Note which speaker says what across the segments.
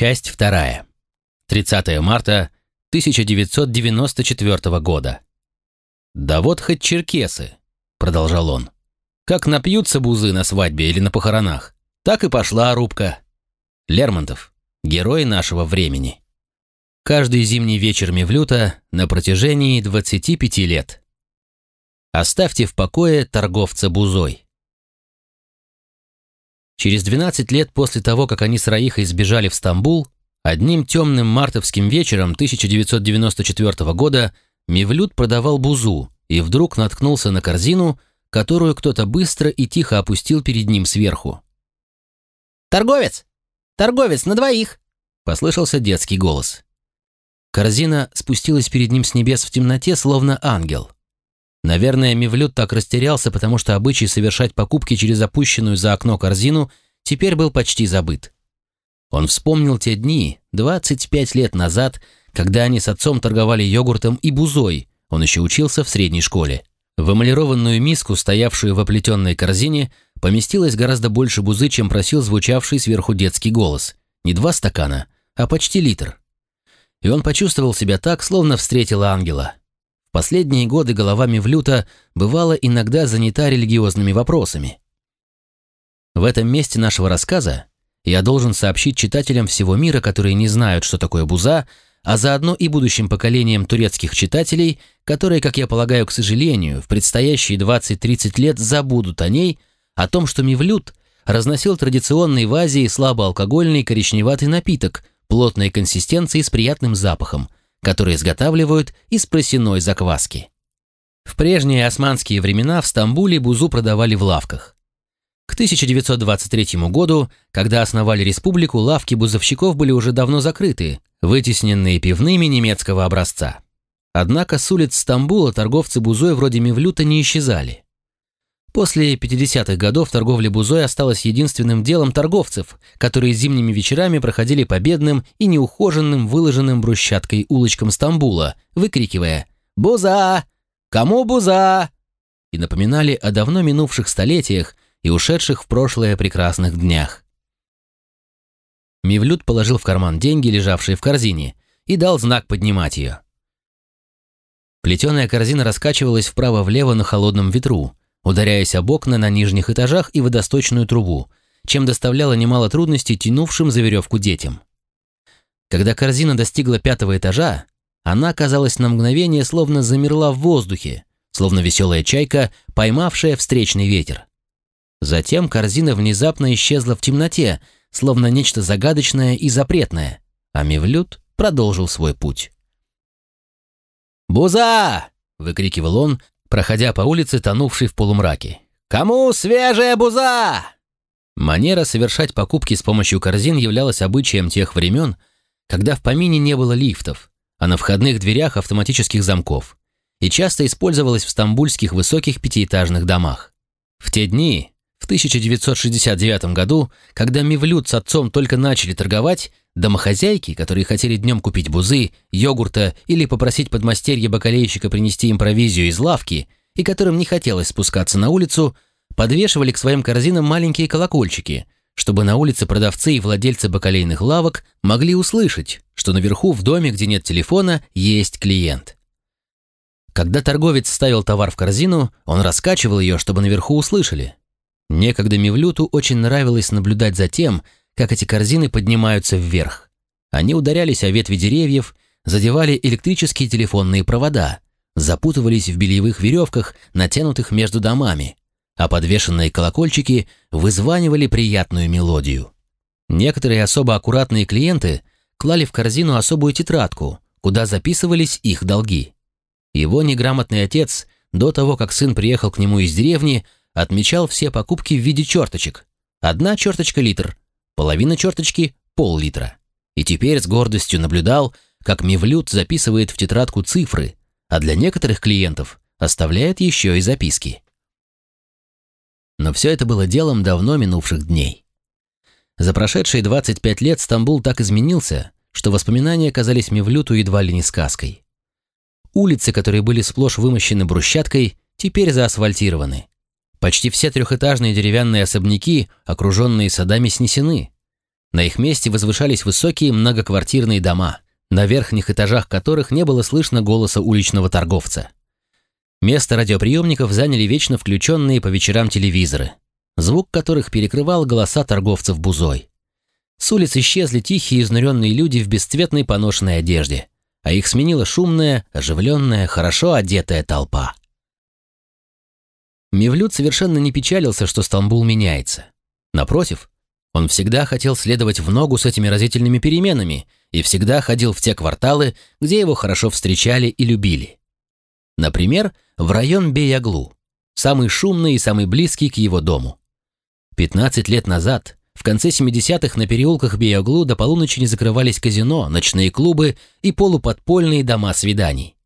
Speaker 1: Часть вторая. 30 марта 1994 года. «Да вот хоть черкесы», — продолжал он. «Как напьются бузы на свадьбе или на похоронах, так и пошла рубка. Лермонтов, герой нашего времени. Каждый зимний вечер Мевлюта на протяжении 25 лет. Оставьте в покое торговца бузой. Через 12 лет после того, как они с Раихой сбежали в Стамбул, одним темным мартовским вечером 1994 года Мевлюд продавал бузу и вдруг наткнулся на корзину, которую кто-то быстро и тихо опустил перед ним сверху.
Speaker 2: «Торговец! Торговец, на двоих!» — послышался детский голос.
Speaker 1: Корзина спустилась перед ним с небес в темноте, словно ангел. Наверное, Мевлюд так растерялся, потому что обычай совершать покупки через опущенную за окно корзину теперь был почти забыт. Он вспомнил те дни, 25 лет назад, когда они с отцом торговали йогуртом и бузой, он еще учился в средней школе. В эмалированную миску, стоявшую в оплетенной корзине, поместилось гораздо больше бузы, чем просил звучавший сверху детский голос. Не два стакана, а почти литр. И он почувствовал себя так, словно встретил ангела. В последние годы голова Мевлюта бывала иногда занята религиозными вопросами. В этом месте нашего рассказа я должен сообщить читателям всего мира, которые не знают, что такое буза, а заодно и будущим поколениям турецких читателей, которые, как я полагаю, к сожалению, в предстоящие 20-30 лет забудут о ней, о том, что Мивлют разносил традиционный в Азии слабоалкогольный коричневатый напиток плотной консистенции с приятным запахом, который изготавливают из просеной закваски. В прежние османские времена в Стамбуле бузу продавали в лавках. К 1923 году, когда основали республику, лавки бузовщиков были уже давно закрыты, вытесненные пивными немецкого образца. Однако с улиц Стамбула торговцы бузой вроде Мевлюта не исчезали. После 50-х годов торговля бузой осталась единственным делом торговцев, которые зимними вечерами проходили по бедным и неухоженным, выложенным брусчаткой улочкам Стамбула, выкрикивая «Буза! Кому буза?» и напоминали о давно минувших столетиях, и ушедших в прошлое прекрасных днях. Мивлют положил в карман деньги, лежавшие в корзине, и дал знак поднимать ее. Плетеная корзина раскачивалась вправо-влево на холодном ветру, ударяясь об окна на нижних этажах и водосточную трубу, чем доставляло немало трудностей тянувшим за веревку детям. Когда корзина достигла пятого этажа, она, казалось, на мгновение словно замерла в воздухе, словно веселая чайка, поймавшая встречный ветер. Затем корзина внезапно исчезла в темноте, словно нечто загадочное и запретное, а Мевлюд продолжил свой путь. «Буза!» — выкрикивал он, проходя по улице, тонувшей в полумраке. «Кому свежая буза?» Манера совершать покупки с помощью корзин являлась обычаем тех времен, когда в помине не было лифтов, а на входных дверях автоматических замков, и часто использовалась в стамбульских высоких пятиэтажных домах. В те дни в 1969 году, когда Мивлют с отцом только начали торговать, домохозяйки, которые хотели днем купить бузы, йогурта или попросить подмастерья бакалейщика принести им провизию из лавки, и которым не хотелось спускаться на улицу, подвешивали к своим корзинам маленькие колокольчики, чтобы на улице продавцы и владельцы бакалейных лавок могли услышать, что наверху в доме, где нет телефона, есть клиент. Когда торговец ставил товар в корзину, он раскачивал ее, чтобы наверху услышали – Некогда Мивлюту очень нравилось наблюдать за тем, как эти корзины поднимаются вверх. Они ударялись о ветви деревьев, задевали электрические телефонные провода, запутывались в бельевых веревках, натянутых между домами, а подвешенные колокольчики вызванивали приятную мелодию. Некоторые особо аккуратные клиенты клали в корзину особую тетрадку, куда записывались их долги. Его неграмотный отец, до того, как сын приехал к нему из деревни, отмечал все покупки в виде черточек. Одна черточка – литр, половина черточки – пол-литра. И теперь с гордостью наблюдал, как Мевлюд записывает в тетрадку цифры, а для некоторых клиентов оставляет еще и записки. Но все это было делом давно минувших дней. За прошедшие 25 лет Стамбул так изменился, что воспоминания казались Мевлюту едва ли не сказкой. Улицы, которые были сплошь вымощены брусчаткой, теперь заасфальтированы. Почти все трехэтажные деревянные особняки, окруженные садами, снесены. На их месте возвышались высокие многоквартирные дома, на верхних этажах которых не было слышно голоса уличного торговца. Место радиоприемников заняли вечно включенные по вечерам телевизоры, звук которых перекрывал голоса торговцев бузой. С улиц исчезли тихие изнуренные люди в бесцветной поношенной одежде, а их сменила шумная, оживленная, хорошо одетая толпа. Мевлюд совершенно не печалился, что Стамбул меняется. Напротив, он всегда хотел следовать в ногу с этими разительными переменами и всегда ходил в те кварталы, где его хорошо встречали и любили. Например, в район Беяглу, самый шумный и самый близкий к его дому. 15 лет назад, в конце 70-х на переулках Беяглу до полуночи не закрывались казино, ночные клубы и полуподпольные дома свиданий.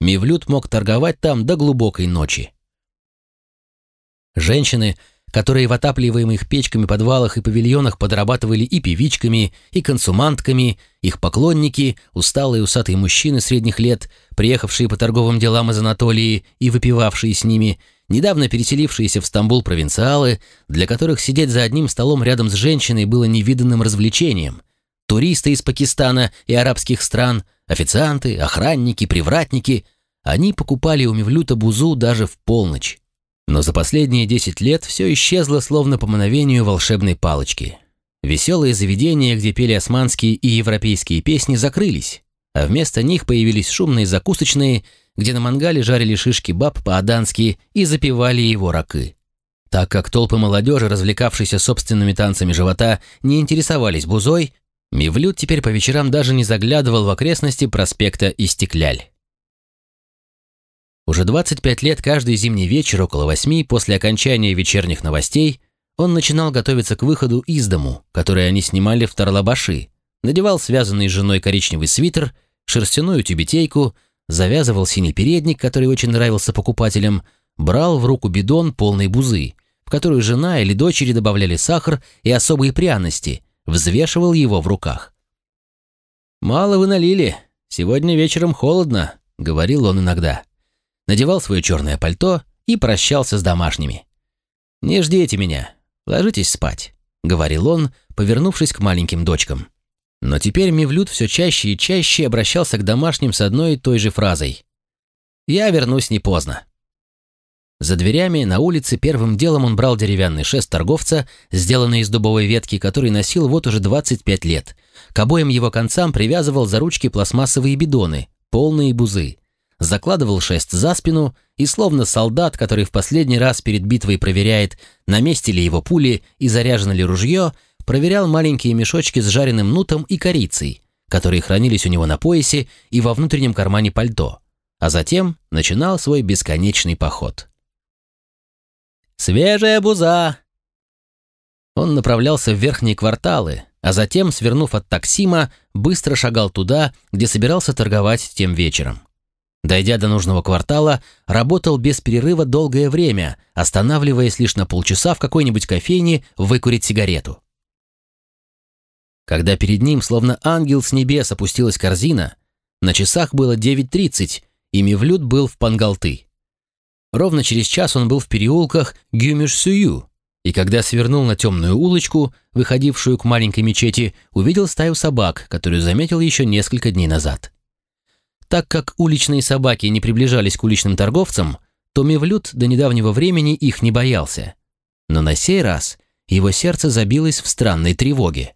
Speaker 1: Мевлюд мог торговать там до глубокой ночи. Женщины, которые в отапливаемых печками подвалах и павильонах подрабатывали и певичками, и консумантками, их поклонники, усталые усатые мужчины средних лет, приехавшие по торговым делам из Анатолии и выпивавшие с ними, недавно переселившиеся в Стамбул провинциалы, для которых сидеть за одним столом рядом с женщиной было невиданным развлечением, туристы из Пакистана и арабских стран, официанты, охранники, привратники, они покупали у Мевлюта бузу даже в полночь. Но за последние 10 лет все исчезло словно по мановению волшебной палочки. Веселые заведения, где пели османские и европейские песни, закрылись, а вместо них появились шумные закусочные, где на мангале жарили шишки баб по-адански и запивали его ракы. Так как толпы молодежи, развлекавшейся собственными танцами живота, не интересовались бузой, Мивлют теперь по вечерам даже не заглядывал в окрестности проспекта Истекляль. Уже 25 лет каждый зимний вечер около восьми после окончания вечерних новостей он начинал готовиться к выходу из дому, который они снимали в Тарлабаши, надевал связанный с женой коричневый свитер, шерстяную тюбетейку, завязывал синий передник, который очень нравился покупателям, брал в руку бидон полной бузы, в которую жена или дочери добавляли сахар и особые пряности, взвешивал его в руках. «Мало вы налили, сегодня вечером холодно», — говорил он иногда надевал свое черное пальто и прощался с домашними. «Не ждите меня, ложитесь спать», — говорил он, повернувшись к маленьким дочкам. Но теперь Мивлют все чаще и чаще обращался к домашним с одной и той же фразой. «Я вернусь не поздно». За дверями на улице первым делом он брал деревянный шест торговца, сделанный из дубовой ветки, который носил вот уже 25 лет. К обоим его концам привязывал за ручки пластмассовые бидоны, полные бузы закладывал шест за спину и, словно солдат, который в последний раз перед битвой проверяет, на месте ли его пули и заряжено ли ружье, проверял маленькие мешочки с жареным нутом и корицей, которые хранились у него на поясе и во внутреннем кармане пальто, а затем начинал свой бесконечный поход. «Свежая буза!» Он направлялся в верхние кварталы, а затем, свернув от таксима, быстро шагал туда, где собирался торговать тем вечером. Дойдя до нужного квартала, работал без перерыва долгое время, останавливаясь лишь на полчаса в какой-нибудь кофейне выкурить сигарету. Когда перед ним, словно ангел с небес, опустилась корзина, на часах было 9.30, и Мевлюд был в Пангалты. Ровно через час он был в переулках Гюмиш-Сюю, и когда свернул на темную улочку, выходившую к маленькой мечети, увидел стаю собак, которую заметил еще несколько дней назад. Так как уличные собаки не приближались к уличным торговцам, то Мевлюд до недавнего времени их не боялся. Но на сей раз его сердце забилось в странной тревоге.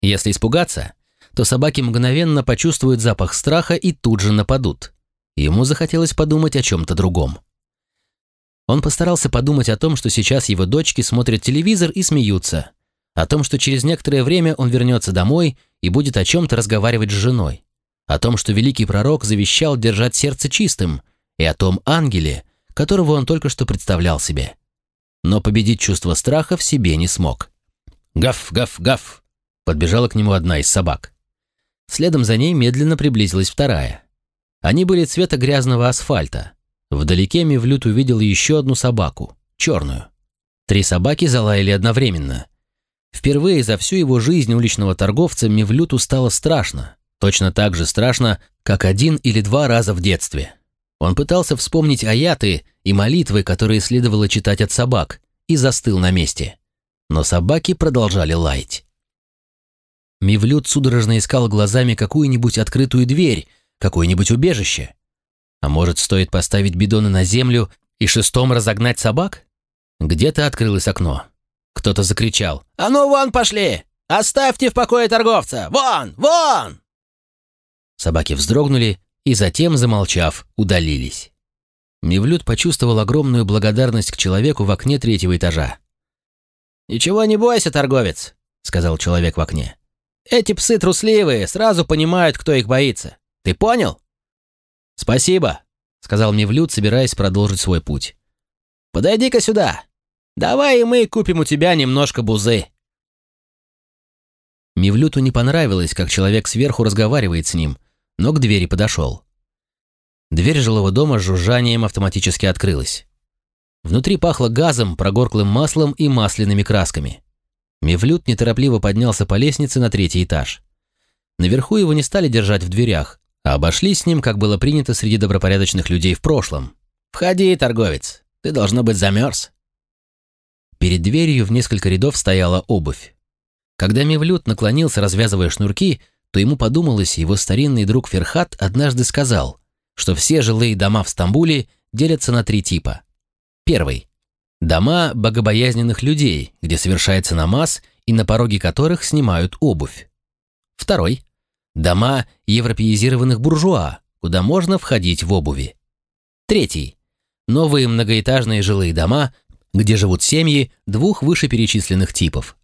Speaker 1: Если испугаться, то собаки мгновенно почувствуют запах страха и тут же нападут. Ему захотелось подумать о чем-то другом. Он постарался подумать о том, что сейчас его дочки смотрят телевизор и смеются, о том, что через некоторое время он вернется домой и будет о чем-то разговаривать с женой о том, что великий пророк завещал держать сердце чистым, и о том ангеле, которого он только что представлял себе. Но победить чувство страха в себе не смог. «Гав, гав, гав!» — подбежала к нему одна из собак. Следом за ней медленно приблизилась вторая. Они были цвета грязного асфальта. Вдалеке Мивлют увидел еще одну собаку, черную. Три собаки залаяли одновременно. Впервые за всю его жизнь уличного торговца Мивлюту стало страшно. Точно так же страшно, как один или два раза в детстве. Он пытался вспомнить аяты и молитвы, которые следовало читать от собак, и застыл на месте. но собаки продолжали лаять. Мивлют судорожно искал глазами какую-нибудь открытую дверь, какое-нибудь убежище. А может, стоит поставить бидоны на землю и шестом разогнать собак? Где-то открылось окно. Кто-то закричал «А ну вон пошли! Оставьте в покое торговца! Вон! Вон!» Собаки вздрогнули и затем, замолчав, удалились. Мивлют почувствовал огромную благодарность к человеку в окне третьего этажа. «Ничего не бойся, торговец», — сказал человек в окне. Эти псы трусливые, сразу понимают, кто их боится. Ты понял? Спасибо, сказал мне Влюд, собираясь продолжить свой путь. Подойди-ка сюда. Давай и мы купим у тебя немножко бузы. Мивлюту не понравилось, как человек сверху разговаривает с ним, но к двери подошел. Дверь жилого дома с жужжанием автоматически открылась. Внутри пахло газом, прогорклым маслом и масляными красками. Мевлюд неторопливо поднялся по лестнице на третий этаж. Наверху его не стали держать в дверях, а обошли с ним, как было принято среди добропорядочных людей в прошлом. «Входи, торговец, ты, должно быть, замерз». Перед дверью в несколько рядов стояла обувь. Когда Мевлюд наклонился, развязывая шнурки, то ему подумалось, его старинный друг Ферхат однажды сказал, что все жилые дома в Стамбуле делятся на три типа. Первый Дома богобоязненных людей, где совершается намаз и на пороге которых снимают обувь. Второй. Дома европеизированных буржуа, куда можно входить в обуви. Третий. Новые многоэтажные жилые дома, где живут семьи двух вышеперечисленных типов.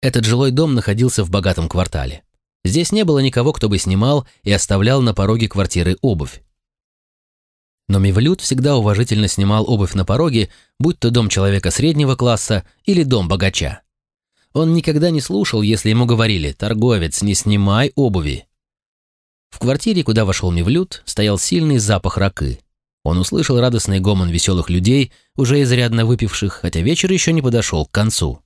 Speaker 1: Этот жилой дом находился в богатом квартале. Здесь не было никого, кто бы снимал и оставлял на пороге квартиры обувь. Но Мивлют всегда уважительно снимал обувь на пороге, будь то дом человека среднего класса или дом богача. Он никогда не слушал, если ему говорили «Торговец, не снимай обуви». В квартире, куда вошел Мивлют, стоял сильный запах ракы. Он услышал радостный гомон веселых людей, уже изрядно выпивших, хотя вечер еще не подошел к концу.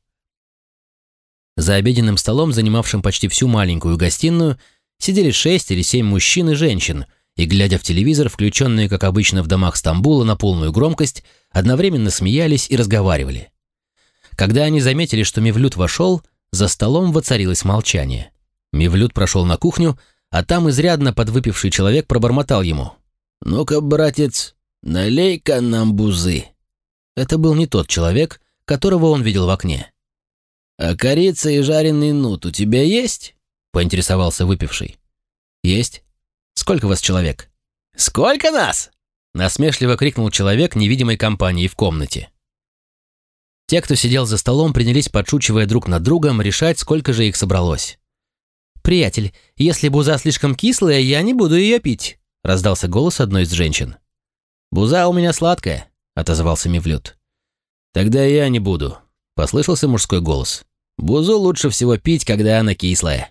Speaker 1: За обеденным столом, занимавшим почти всю маленькую гостиную, сидели шесть или семь мужчин и женщин, и, глядя в телевизор, включенные, как обычно, в домах Стамбула на полную громкость, одновременно смеялись и разговаривали. Когда они заметили, что Мевлюд вошел, за столом воцарилось молчание. Мевлюд прошел на кухню, а там изрядно подвыпивший человек пробормотал ему. «Ну-ка, братец, налей-ка нам бузы». Это был не тот человек, которого он видел в окне. «А корица и жареный нут у тебя есть?» — поинтересовался выпивший. «Есть». Сколько вас человек?» «Сколько нас?» — насмешливо крикнул человек невидимой компании в комнате. Те, кто сидел за столом, принялись, подшучивая друг над другом, решать, сколько же их собралось. «Приятель, если буза слишком кислая, я не буду ее пить», — раздался голос одной из женщин. «Буза у меня сладкая», — отозвался Мивлют. «Тогда я не буду», — послышался мужской голос. «Бузу лучше всего пить, когда она кислая».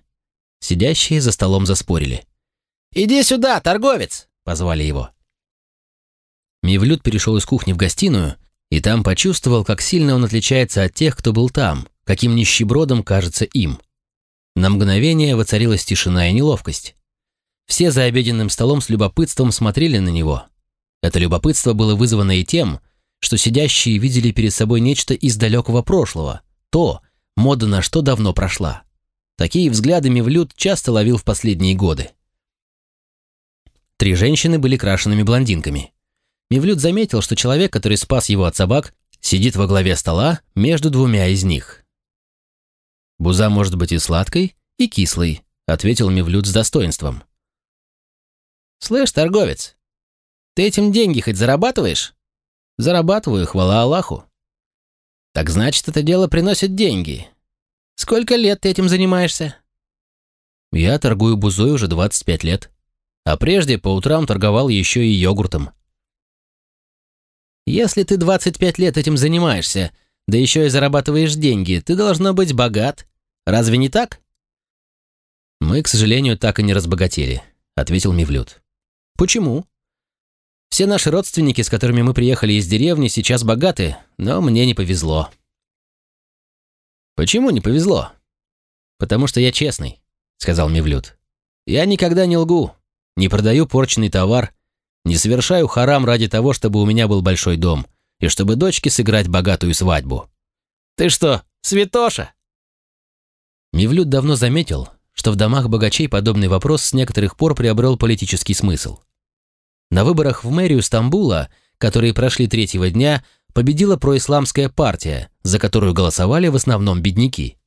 Speaker 1: Сидящие за столом заспорили. «Иди сюда, торговец!» — позвали его. Мивлют перешел из кухни в гостиную, и там почувствовал, как сильно он отличается от тех, кто был там, каким нищебродом кажется им. На мгновение воцарилась тишина и неловкость. Все за обеденным столом с любопытством смотрели на него. Это любопытство было вызвано и тем, что сидящие видели перед собой нечто из далекого прошлого, то, мода на что давно прошла. Такие взгляды Мивлют часто ловил в последние годы. Три женщины были крашенными блондинками. Мивлют заметил, что человек, который спас его от собак, сидит во главе стола между двумя из них. «Буза может быть и сладкой, и кислой», — ответил Мивлют с достоинством. «Слышь, торговец, ты этим деньги хоть зарабатываешь?» «Зарабатываю, хвала Аллаху». «Так значит, это дело приносит деньги. Сколько лет ты этим занимаешься?» «Я торгую бузой уже 25 лет» а прежде по утрам торговал еще и йогуртом. «Если ты 25 лет этим занимаешься, да еще и зарабатываешь деньги, ты должно быть богат. Разве не так?» «Мы, к сожалению, так и не разбогатели», — ответил Мивлют. «Почему?» «Все наши родственники, с которыми мы приехали из деревни, сейчас богаты, но мне не повезло». «Почему не повезло?» «Потому что я честный», — сказал Мивлют. «Я никогда не лгу, не продаю порченный товар, не совершаю харам ради того, чтобы у меня был большой дом и чтобы дочке сыграть богатую свадьбу. Ты что,
Speaker 2: Святоша!»
Speaker 1: Мивлют давно заметил, что в домах богачей подобный вопрос с некоторых пор приобрел политический смысл. На выборах в мэрию Стамбула, которые прошли третьего дня, победила происламская партия, за которую голосовали в основном бедняки.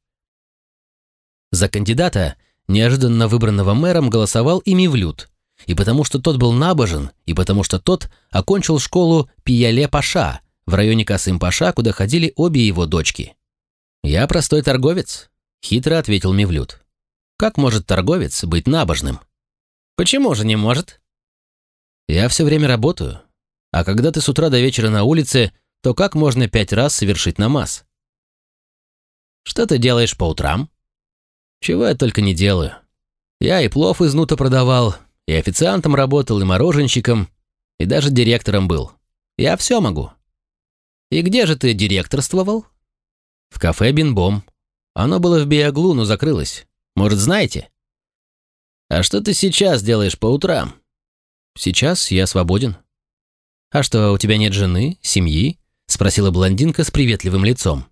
Speaker 1: За кандидата, неожиданно выбранного мэром, голосовал и Мивлют, и потому что тот был набожен, и потому что тот окончил школу Пияле-Паша в районе Касым-Паша, куда ходили обе его дочки. «Я простой торговец», — хитро ответил Мивлют. «Как может торговец быть набожным?»
Speaker 2: «Почему же не может?»
Speaker 1: «Я все время работаю, а когда ты с утра до вечера на улице, то как можно пять раз совершить намаз?»
Speaker 2: «Что ты делаешь по утрам?»
Speaker 1: «Чего я только не делаю. Я и плов из нута продавал, и официантом работал, и мороженщиком, и даже директором был. Я все могу».
Speaker 2: «И где же ты директорствовал?»
Speaker 1: «В кафе Бинбом. Оно было в Биоглу, но закрылось. Может, знаете?»
Speaker 2: «А что ты сейчас делаешь по утрам?»
Speaker 1: «Сейчас я свободен». «А что, у тебя нет жены, семьи?» — спросила блондинка с приветливым лицом.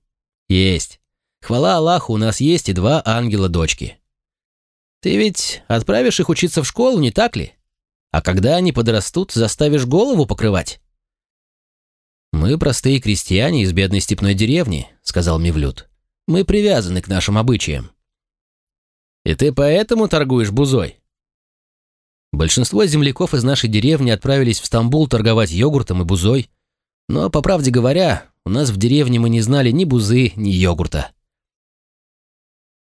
Speaker 2: «Есть. Хвала Аллаху, у нас есть и два ангела-дочки. Ты ведь отправишь их учиться в школу, не так ли? А когда они подрастут, заставишь голову покрывать?»
Speaker 1: «Мы простые крестьяне из бедной степной деревни», — сказал Мивлют. «Мы привязаны к нашим обычаям».
Speaker 2: «И ты поэтому торгуешь бузой?»
Speaker 1: Большинство земляков из нашей деревни отправились в Стамбул торговать йогуртом и бузой. Но, по правде говоря, у нас в деревне мы не знали ни бузы, ни йогурта.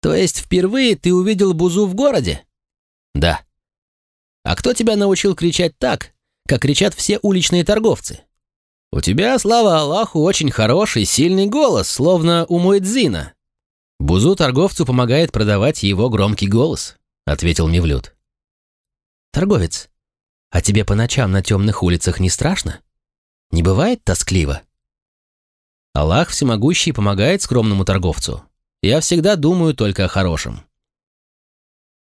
Speaker 2: То есть впервые ты увидел бузу в городе?
Speaker 1: Да.
Speaker 2: А кто тебя научил кричать так, как кричат все уличные торговцы? У тебя, слава Аллаху, очень хороший, сильный голос, словно у Муэдзина.
Speaker 1: Бузу торговцу помогает продавать его громкий голос, ответил Мивлют.
Speaker 2: Торговец, а тебе по ночам на темных улицах не страшно? Не бывает тоскливо?
Speaker 1: Аллах всемогущий помогает скромному торговцу. Я всегда думаю только о хорошем.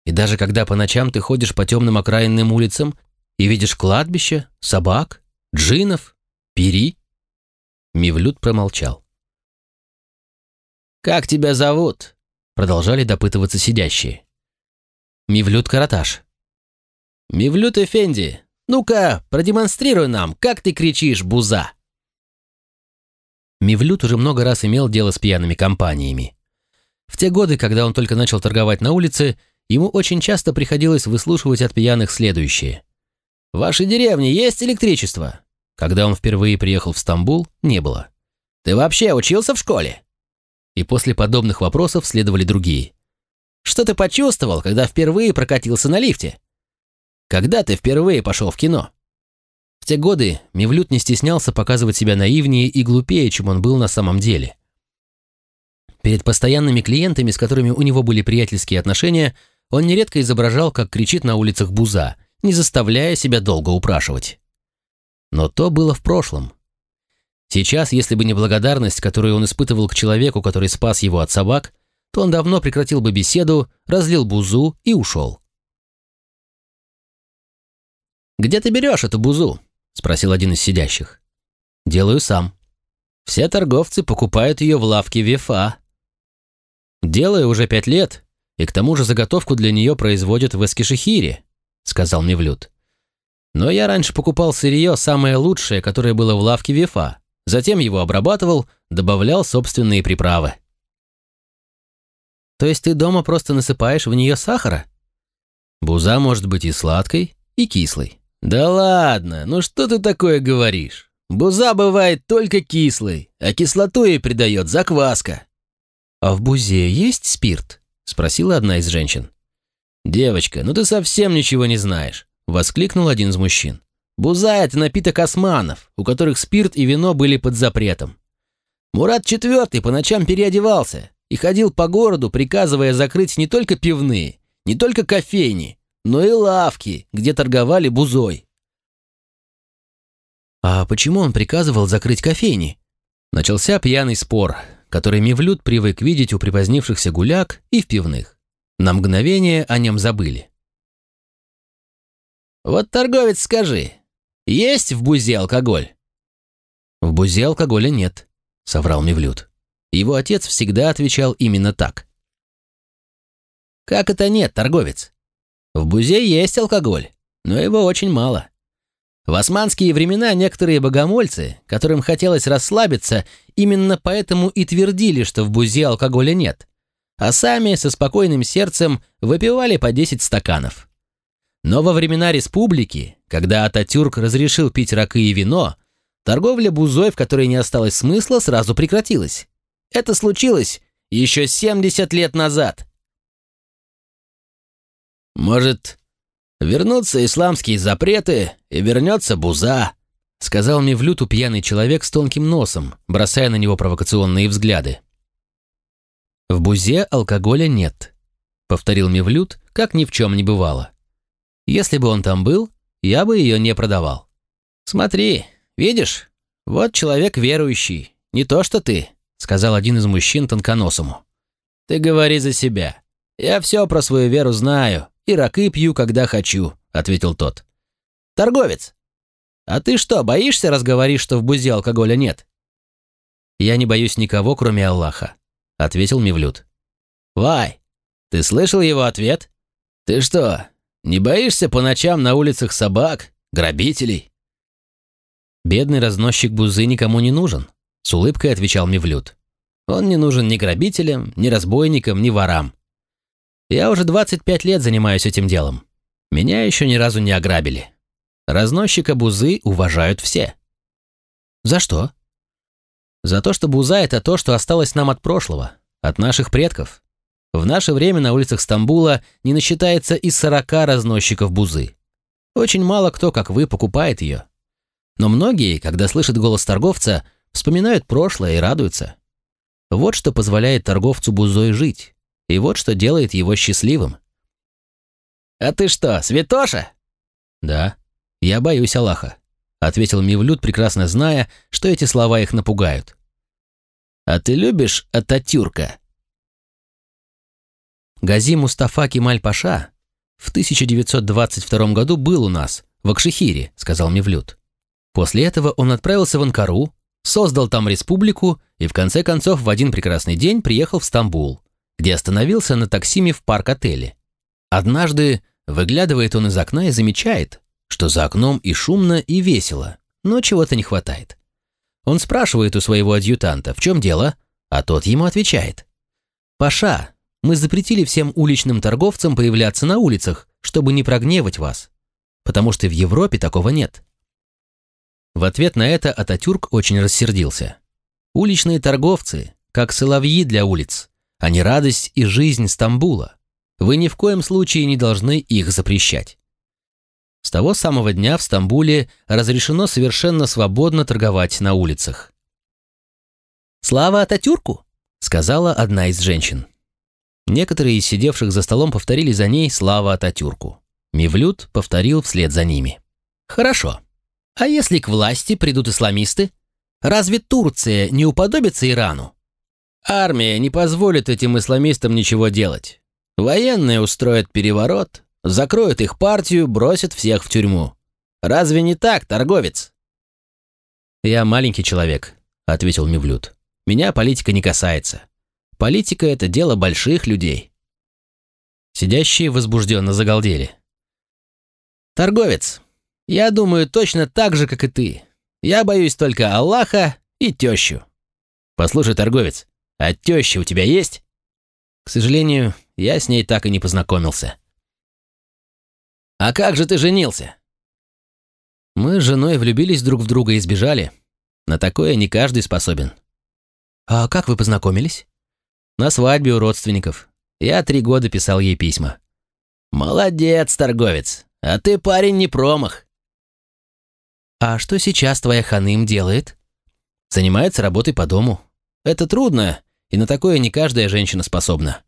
Speaker 2: И даже когда по ночам ты ходишь по темным окраинным улицам и видишь кладбище, собак, джинов, пери?
Speaker 1: Мивлют промолчал.
Speaker 2: «Как тебя зовут?» Продолжали допытываться сидящие.
Speaker 1: «Мивлют Караташ».
Speaker 2: «Мивлют Эфенди, ну-ка, продемонстрируй нам, как ты кричишь, буза!»
Speaker 1: Мивлют уже много раз имел дело с пьяными компаниями. В те годы, когда он только начал торговать на улице, ему очень часто приходилось выслушивать от пьяных следующее.
Speaker 2: «В вашей деревне есть электричество?»
Speaker 1: Когда он впервые приехал в Стамбул, не было.
Speaker 2: «Ты вообще учился в школе?»
Speaker 1: И после подобных вопросов следовали другие.
Speaker 2: «Что ты почувствовал, когда впервые прокатился на лифте?» Когда ты впервые пошел в кино?
Speaker 1: В те годы Мивлют не стеснялся показывать себя наивнее и глупее, чем он был на самом деле. Перед постоянными клиентами, с которыми у него были приятельские отношения, он нередко изображал, как кричит на улицах Буза, не заставляя себя долго упрашивать. Но то было в прошлом. Сейчас, если бы не благодарность, которую он испытывал к человеку, который спас его от собак, то он давно прекратил бы беседу, разлил бузу и ушел.
Speaker 2: «Где ты берешь эту бузу?» — спросил один из сидящих.
Speaker 1: «Делаю сам.
Speaker 2: Все торговцы покупают ее в лавке Вефа».
Speaker 1: «Делаю уже пять лет, и к тому же заготовку для нее производят в Эскишехире», — сказал Мевлюд. «Но я раньше покупал сырье самое лучшее, которое было в лавке Вефа, затем его обрабатывал, добавлял собственные приправы».
Speaker 2: «То есть ты дома просто насыпаешь в нее сахара?»
Speaker 1: «Буза может быть и сладкой, и кислой».
Speaker 2: «Да ладно, ну что ты такое говоришь? Буза бывает только кислой, а кислоту ей придает закваска».
Speaker 1: «А в бузе есть спирт?» — спросила одна из женщин.
Speaker 2: «Девочка, ну ты совсем ничего не знаешь», — воскликнул один из мужчин. «Буза — это напиток османов, у которых спирт и вино были под запретом. Мурат IV по ночам переодевался и ходил по городу, приказывая закрыть не только пивные, не только кофейни, но и лавки, где торговали бузой.
Speaker 1: «А почему он приказывал закрыть кофейни?» Начался пьяный спор, который Мивлют привык видеть у припозднившихся гуляк и в пивных. На мгновение о нем забыли.
Speaker 2: «Вот, торговец, скажи, есть в бузе алкоголь?»
Speaker 1: «В бузе алкоголя нет», — соврал Мивлют. Его отец всегда отвечал именно так. «Как это нет, торговец? В Бузе есть алкоголь, но его очень мало. В османские времена некоторые богомольцы, которым хотелось расслабиться, именно поэтому и твердили, что в Бузе алкоголя нет, а сами со спокойным сердцем выпивали по 10 стаканов. Но во времена республики, когда Ататюрк разрешил пить ракы и вино, торговля бузой, в которой не осталось смысла, сразу прекратилась. Это случилось еще 70 лет назад. «Может, вернутся исламские запреты и вернется буза», сказал Мевлюту пьяный человек с тонким носом, бросая на него провокационные взгляды. «В бузе алкоголя нет», — повторил Мевлют, как ни в чем не бывало. «Если бы он там был, я бы ее не продавал. Смотри, видишь, вот человек верующий, не то что ты», — сказал один из мужчин тонконосому. «Ты говори за себя. Я все про свою веру знаю и ракы пью, когда хочу», — ответил тот. «Торговец, а ты что, боишься, раз говоришь, что в бузе алкоголя нет?» «Я не боюсь никого, кроме Аллаха», — ответил Мивлют. «Вай, ты слышал его ответ? Ты что, не боишься по ночам на улицах собак, грабителей?» «Бедный разносчик бузы никому не нужен», — с улыбкой отвечал Мивлют. «Он не нужен ни грабителям, ни разбойникам, ни ворам. Я уже 25 лет занимаюсь этим делом. Меня еще ни разу не ограбили. Разносчика бузы уважают все. За что? За то, что буза – это то, что осталось нам от прошлого, от наших предков. В наше время на улицах Стамбула не насчитается и 40 разносчиков бузы. Очень мало кто, как вы, покупает ее. Но многие, когда слышат голос торговца, вспоминают прошлое и радуются. Вот что позволяет торговцу бузой жить. И вот что делает его счастливым. «А ты что, святоша?» «Да, я боюсь Аллаха», — ответил Мивлют, прекрасно зная, что эти слова их напугают. «А ты любишь Ататюрка?» Гази Мустафа Кемаль-Паша в 1922 году был у нас, в Акшихире, сказал Мивлют. После этого он отправился в Анкару, создал там республику и в конце концов в один прекрасный день приехал в Стамбул, где остановился на таксиме в парк-отеле. Однажды выглядывает он из окна и замечает, что за окном и шумно, и весело, но чего-то не хватает. Он спрашивает у своего адъютанта, в чем дело, а тот ему отвечает. «Паша, мы запретили всем уличным торговцам появляться на улицах, чтобы не прогневать вас, потому что в Европе такого нет». В ответ на это Ататюрк очень рассердился. Уличные торговцы, как соловьи для улиц, они радость и жизнь Стамбула. Вы ни в коем случае не должны их запрещать. С того самого дня в Стамбуле разрешено совершенно свободно торговать на улицах. «Слава Ататюрку!» — сказала одна из женщин. Некоторые из сидевших за столом повторили за ней «Слава Ататюрку». Мивлют повторил вслед за ними. «Хорошо. А если к власти придут исламисты? Разве Турция не уподобится Ирану? Армия не позволит этим исламистам ничего делать. Военные устроят переворот, закроют их партию, бросят всех в тюрьму. Разве не так, торговец? Я маленький человек, ответил Мивлют. Меня политика не касается. Политика это дело больших людей. Сидящие возбужденно загалдели. Торговец, я думаю точно так же, как и ты. Я боюсь только Аллаха и тещу. Послушай, торговец, а теща у тебя есть? К сожалению, я с ней так и не познакомился. А как же ты женился? Мы с женой влюбились друг в друга и сбежали. На такое не каждый способен. А как вы познакомились? На свадьбе у родственников. Я три года писал ей письма. Молодец, торговец. А ты парень не промах. А что сейчас твоя ханым делает? Занимается работой по дому. Это трудно, и на такое не каждая женщина способна.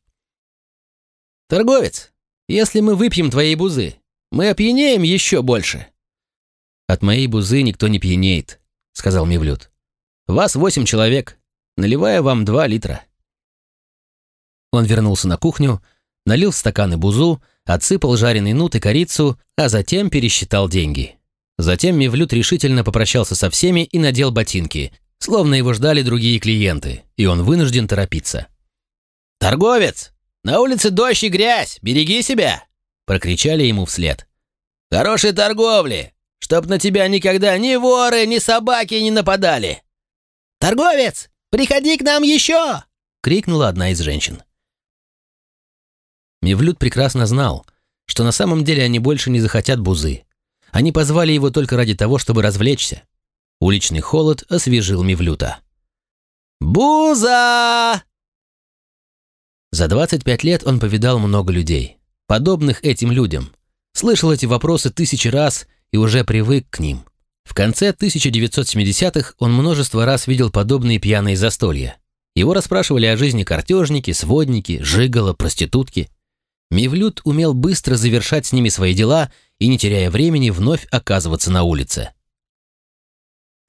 Speaker 1: «Торговец, если мы выпьем твоей бузы, мы опьянеем еще больше». «От моей бузы никто не пьянеет», — сказал Мивлют. «Вас восемь человек, наливая вам два литра». Он вернулся на кухню, налил в стаканы бузу, отсыпал жареный нут и корицу, а затем пересчитал деньги. Затем Мивлют решительно попрощался со всеми и надел ботинки, словно его ждали другие клиенты, и он вынужден торопиться.
Speaker 2: «Торговец! На улице дождь и грязь! Береги себя!» — прокричали ему вслед. «Хорошей торговли! Чтоб на тебя никогда ни воры, ни собаки не нападали!»
Speaker 3: «Торговец, приходи к нам еще!»
Speaker 1: — крикнула одна из женщин. Мевлюд прекрасно знал, что на самом деле они больше не захотят бузы. Они позвали его только ради того, чтобы развлечься. Уличный холод освежил Мевлюта.
Speaker 2: «Буза!»
Speaker 1: За 25 лет он повидал много людей, подобных этим людям, слышал эти вопросы тысячи раз и уже привык к ним. В конце 1970-х он множество раз видел подобные пьяные застолья. Его расспрашивали о жизни картежники, сводники, жигало, проститутки. Мивлют умел быстро завершать с ними свои дела и, не теряя времени, вновь оказываться на улице.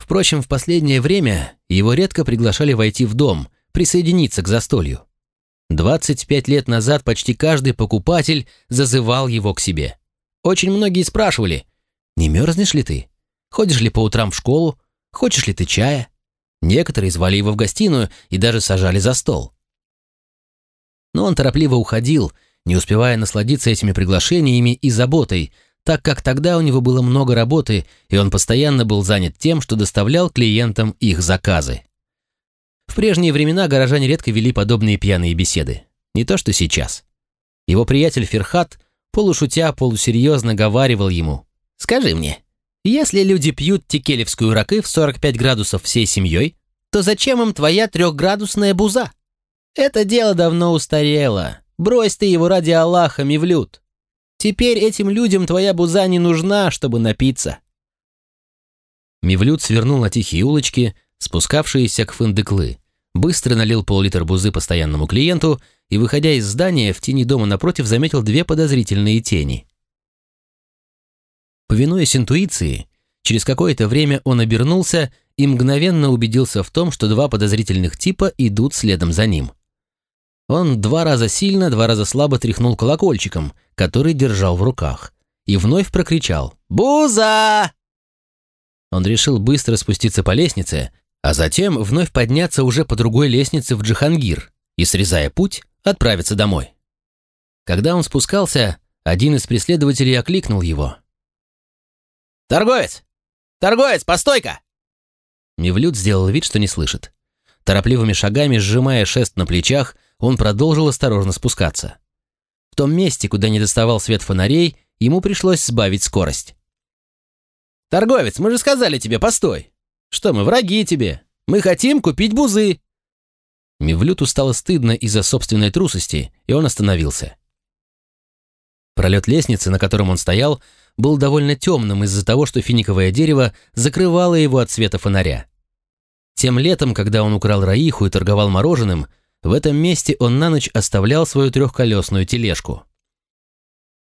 Speaker 1: Впрочем, в последнее время его редко приглашали войти в дом, присоединиться к застолью. 25 лет назад почти каждый покупатель зазывал его к себе. Очень многие спрашивали, не мерзнешь ли ты? Ходишь ли по утрам в школу? Хочешь ли ты чая? Некоторые звали его в гостиную и даже сажали за стол. Но он торопливо уходил, не успевая насладиться этими приглашениями и заботой, так как тогда у него было много работы, и он постоянно был занят тем, что доставлял клиентам их заказы. В прежние времена горожане редко вели подобные пьяные беседы. Не то что сейчас. Его приятель Ферхат, полушутя, полусерьезно говаривал ему. «Скажи мне, если люди пьют текелевскую ракы в 45 градусов всей семьей, то зачем им твоя трехградусная буза? Это дело давно устарело. Брось ты его ради Аллаха, Мивлют. Теперь этим людям твоя буза не нужна, чтобы напиться. Мивлют свернул на тихие улочки, спускавшиеся к Фындыклы, быстро налил пол-литр бузы постоянному клиенту и, выходя из здания, в тени дома напротив заметил две подозрительные тени. Повинуясь интуиции, через какое-то время он обернулся и мгновенно убедился в том, что два подозрительных типа идут следом за ним. Он два раза сильно, два раза слабо тряхнул колокольчиком, который держал в руках, и вновь прокричал «Буза!». Он решил быстро спуститься по лестнице, а затем вновь подняться уже по другой лестнице в Джихангир и, срезая путь, отправиться домой. Когда он спускался, один из преследователей окликнул его.
Speaker 2: «Торговец! Торговец, постой-ка!»
Speaker 1: Мевлюд сделал вид, что не слышит. Торопливыми шагами, сжимая шест на плечах, он продолжил осторожно спускаться. В том месте, куда не доставал свет фонарей, ему пришлось сбавить скорость.
Speaker 2: «Торговец, мы же сказали тебе, постой! Что мы, враги тебе? Мы хотим купить бузы!»
Speaker 1: Мевлюту стало стыдно из-за собственной трусости, и он остановился. Пролет лестницы, на котором он стоял, был довольно темным из-за того, что финиковое дерево закрывало его от света фонаря. Тем летом, когда он украл Раиху и торговал мороженым, в этом месте он на ночь оставлял свою трехколесную тележку.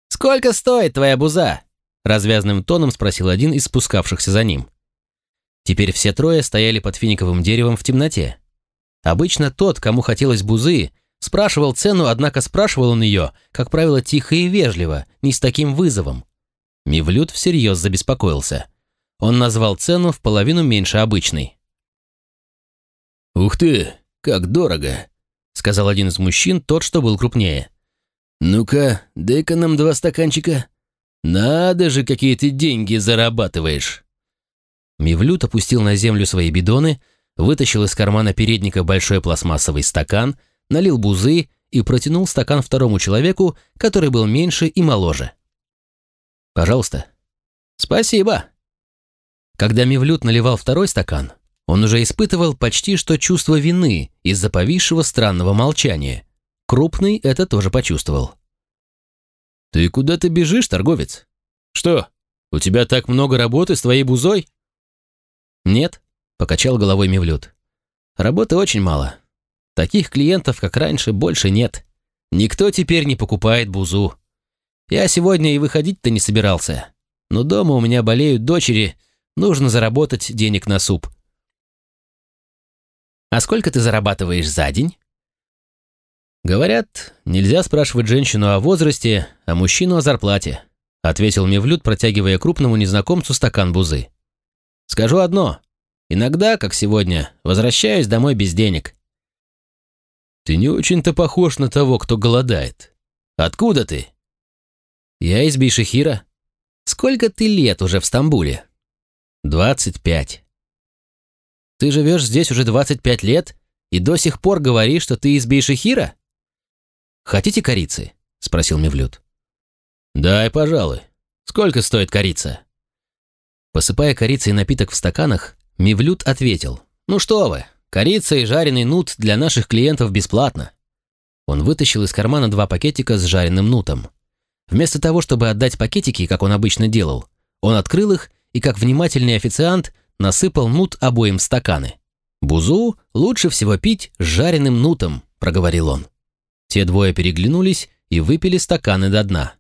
Speaker 2: «Сколько стоит твоя буза?» – развязным тоном спросил один из спускавшихся за ним.
Speaker 1: Теперь все трое стояли под финиковым деревом в темноте. Обычно тот, кому хотелось бузы, спрашивал цену, однако спрашивал он ее, как правило, тихо и вежливо, не с таким вызовом. Мивлют всерьез забеспокоился. Он назвал цену в половину меньше обычной.
Speaker 2: «Ух ты, как дорого!» — сказал один из мужчин, тот, что был крупнее. «Ну-ка, дай-ка нам два стаканчика. Надо же, какие ты деньги зарабатываешь!»
Speaker 1: Мивлют опустил на землю свои бидоны, вытащил из кармана передника большой пластмассовый стакан, налил бузы и протянул стакан второму человеку, который был меньше и моложе. Пожалуйста».
Speaker 2: «Спасибо».
Speaker 1: Когда Мивлют наливал второй стакан, он уже испытывал почти что чувство вины из-за повисшего странного молчания. Крупный это тоже почувствовал.
Speaker 2: «Ты куда ты бежишь, торговец? Что, у тебя так много работы с твоей бузой?»
Speaker 1: «Нет», — покачал головой Мивлют. «Работы очень мало. Таких клиентов, как раньше, больше нет. Никто теперь не покупает бузу. Я сегодня и выходить-то не собирался. Но дома у меня болеют дочери, нужно заработать денег на суп. А сколько ты зарабатываешь за день? Говорят, нельзя спрашивать женщину о возрасте, а мужчину о зарплате, ответил Мевлюд, протягивая крупному незнакомцу стакан бузы. Скажу одно. Иногда, как сегодня, возвращаюсь домой без денег».
Speaker 2: «Ты не очень-то похож на того, кто голодает. Откуда ты?»
Speaker 1: «Я из Бишехира. Сколько ты лет уже в Стамбуле?» «Двадцать пять». «Ты живешь здесь уже двадцать пять лет и до сих пор говоришь, что ты из Бейшехира?» «Хотите корицы?» — спросил Мевлюд.
Speaker 2: «Дай, пожалуй. Сколько стоит корица?»
Speaker 1: Посыпая корицей напиток в стаканах, Мевлюд ответил. «Ну что вы, корица и жареный нут для наших клиентов бесплатно». Он вытащил из кармана два пакетика с жареным нутом. Вместо того, чтобы отдать пакетики, как он обычно делал, он открыл их и, как внимательный официант, насыпал нут обоим в стаканы. «Бузу лучше всего пить с жареным нутом», — проговорил он. Те двое переглянулись и выпили стаканы до дна.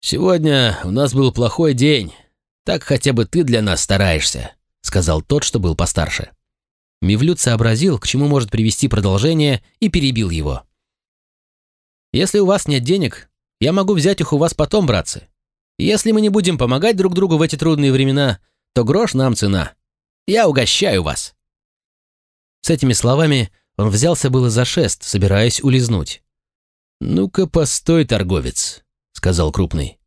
Speaker 2: «Сегодня у нас был плохой день. Так хотя бы ты для нас стараешься», — сказал тот, что был постарше.
Speaker 1: Мивлют сообразил, к чему может привести продолжение, и перебил его. «Если у вас нет денег, я могу взять их у вас потом, братцы. Если мы не будем помогать друг другу в эти трудные времена, то грош нам цена. Я угощаю вас». С этими словами он взялся было за шест, собираясь улизнуть.
Speaker 2: «Ну-ка, постой, торговец», — сказал крупный.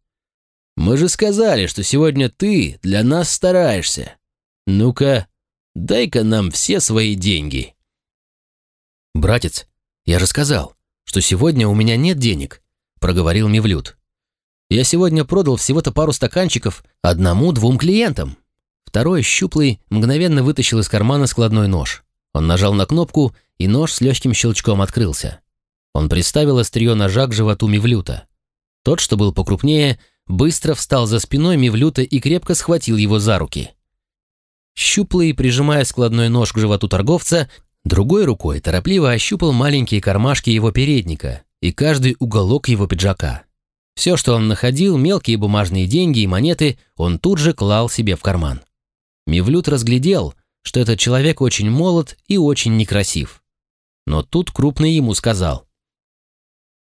Speaker 2: «Мы же сказали, что сегодня ты для нас стараешься. Ну-ка, дай-ка нам все свои деньги».
Speaker 1: «Братец, я же сказал, что сегодня у меня нет денег», — проговорил Мевлюд. «Я сегодня продал всего-то пару стаканчиков одному-двум клиентам». Второй, щуплый, мгновенно вытащил из кармана складной нож. Он нажал на кнопку, и нож с легким щелчком открылся. Он приставил острие ножа к животу Мивлюта. Тот, что был покрупнее, быстро встал за спиной Мивлюта и крепко схватил его за руки. Щуплый, прижимая складной нож к животу торговца, другой рукой торопливо ощупал маленькие кармашки его передника и каждый уголок его пиджака. Все, что он находил, мелкие бумажные деньги и монеты, он тут же клал себе в карман. Мивлют разглядел, что этот человек очень молод и очень некрасив. Но тут крупный ему сказал.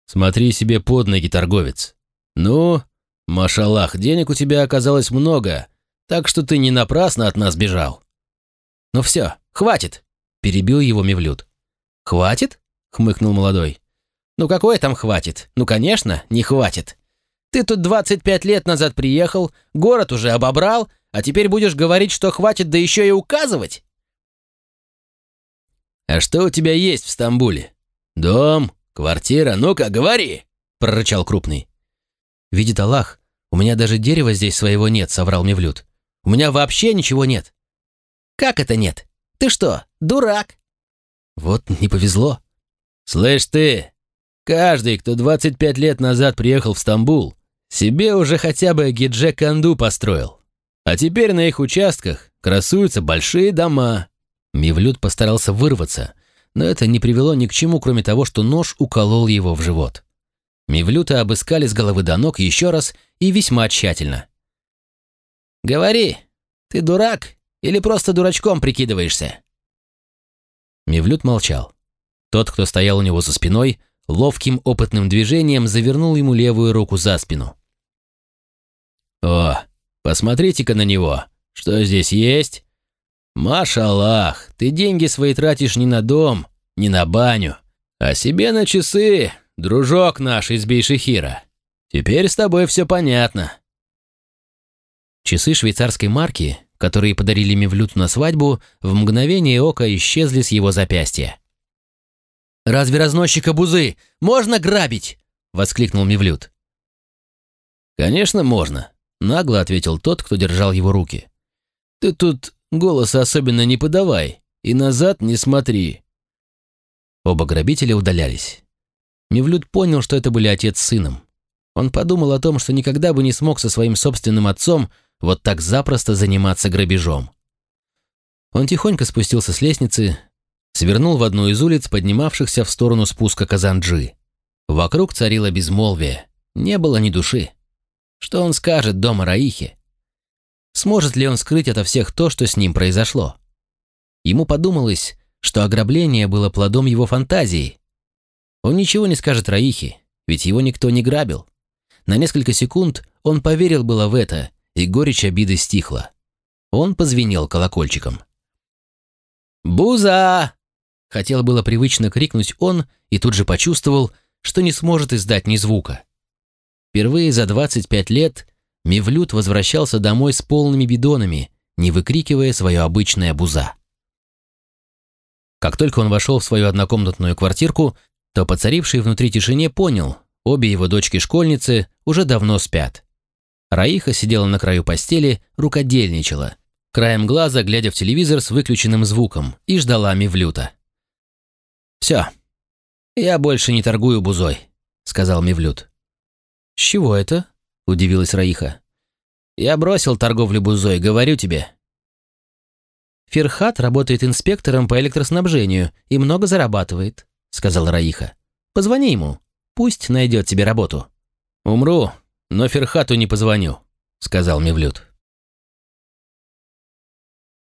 Speaker 2: «Смотри себе под ноги, торговец. Ну, машаллах, денег у тебя оказалось много, так что ты не напрасно от нас бежал».
Speaker 1: «Ну все, хватит!» – перебил его Мивлют. «Хватит?» – хмыкнул молодой. «Ну какое там хватит? Ну, конечно, не хватит. Ты тут 25 лет назад приехал, город уже обобрал, а теперь будешь говорить, что хватит, да еще и указывать?»
Speaker 2: «А что у тебя есть в Стамбуле? Дом, квартира, ну-ка, говори!» — прорычал крупный.
Speaker 1: «Видит Аллах, у меня даже дерева здесь своего нет», — соврал Мевлюд. «У меня вообще ничего нет».
Speaker 3: «Как это нет? Ты что, дурак?»
Speaker 1: «Вот не повезло».
Speaker 2: «Слышь ты, каждый, кто 25 лет назад приехал в Стамбул, себе уже хотя бы гиджек-канду построил. А теперь на их участках красуются большие дома».
Speaker 1: Мивлют постарался вырваться, но это не привело ни к чему, кроме того, что нож уколол его в живот. Мивлюта обыскали с головы до ног еще раз и весьма тщательно.
Speaker 3: «Говори, ты дурак или просто дурачком прикидываешься?»
Speaker 1: Мивлют молчал. Тот, кто стоял у него за спиной, ловким опытным движением завернул ему левую руку за спину.
Speaker 2: «О, Посмотрите-ка на него. Что здесь есть? Машаллах, ты деньги свои тратишь не на дом, не на баню, а себе на часы, дружок наш из Бейшихира. Теперь с тобой все понятно.
Speaker 1: Часы швейцарской марки, которые подарили Мевлюту на свадьбу, в мгновение ока исчезли с его запястья. «Разве разносчика бузы можно грабить?» — воскликнул Мевлют.
Speaker 2: «Конечно, можно», Нагло ответил тот, кто держал его руки. «Ты тут голоса особенно не подавай и назад не смотри».
Speaker 1: Оба грабителя удалялись. Мевлюд понял, что это были отец с сыном. Он подумал о том, что никогда бы не смог со своим собственным отцом вот так запросто заниматься грабежом. Он тихонько спустился с лестницы, свернул в одну из улиц, поднимавшихся в сторону спуска Казанджи. Вокруг царило безмолвие, не было ни души. Что он скажет дома Раихе? Сможет ли он скрыть ото всех то, что с ним произошло? Ему подумалось, что ограбление было плодом его фантазии. Он ничего не скажет Раихе, ведь его никто не грабил. На несколько секунд он поверил было в это, и горечь обиды стихла. Он позвенел колокольчиком. «Буза!» Хотел было привычно крикнуть он и тут же почувствовал, что не сможет издать ни звука. Впервые за 25 лет Мивлют возвращался домой с полными бидонами, не выкрикивая свое обычное буза. Как только он вошел в свою однокомнатную квартирку, то поцаривший внутри тишине понял, обе его дочки-школьницы уже давно спят. Раиха сидела на краю постели, рукодельничала, краем глаза глядя в телевизор с выключенным звуком, и ждала Мивлюта. «Все, я больше не торгую бузой», — сказал Мивлют.
Speaker 2: «С чего это?» — удивилась Раиха.
Speaker 1: «Я бросил торговлю бузой, говорю тебе».
Speaker 2: «Ферхат работает инспектором по электроснабжению и много зарабатывает», — сказал Раиха. «Позвони ему, пусть найдет тебе работу».
Speaker 1: «Умру, но Ферхату не позвоню», — сказал Мивлют.